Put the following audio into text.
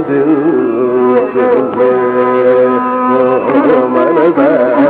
özledin beni Aman ben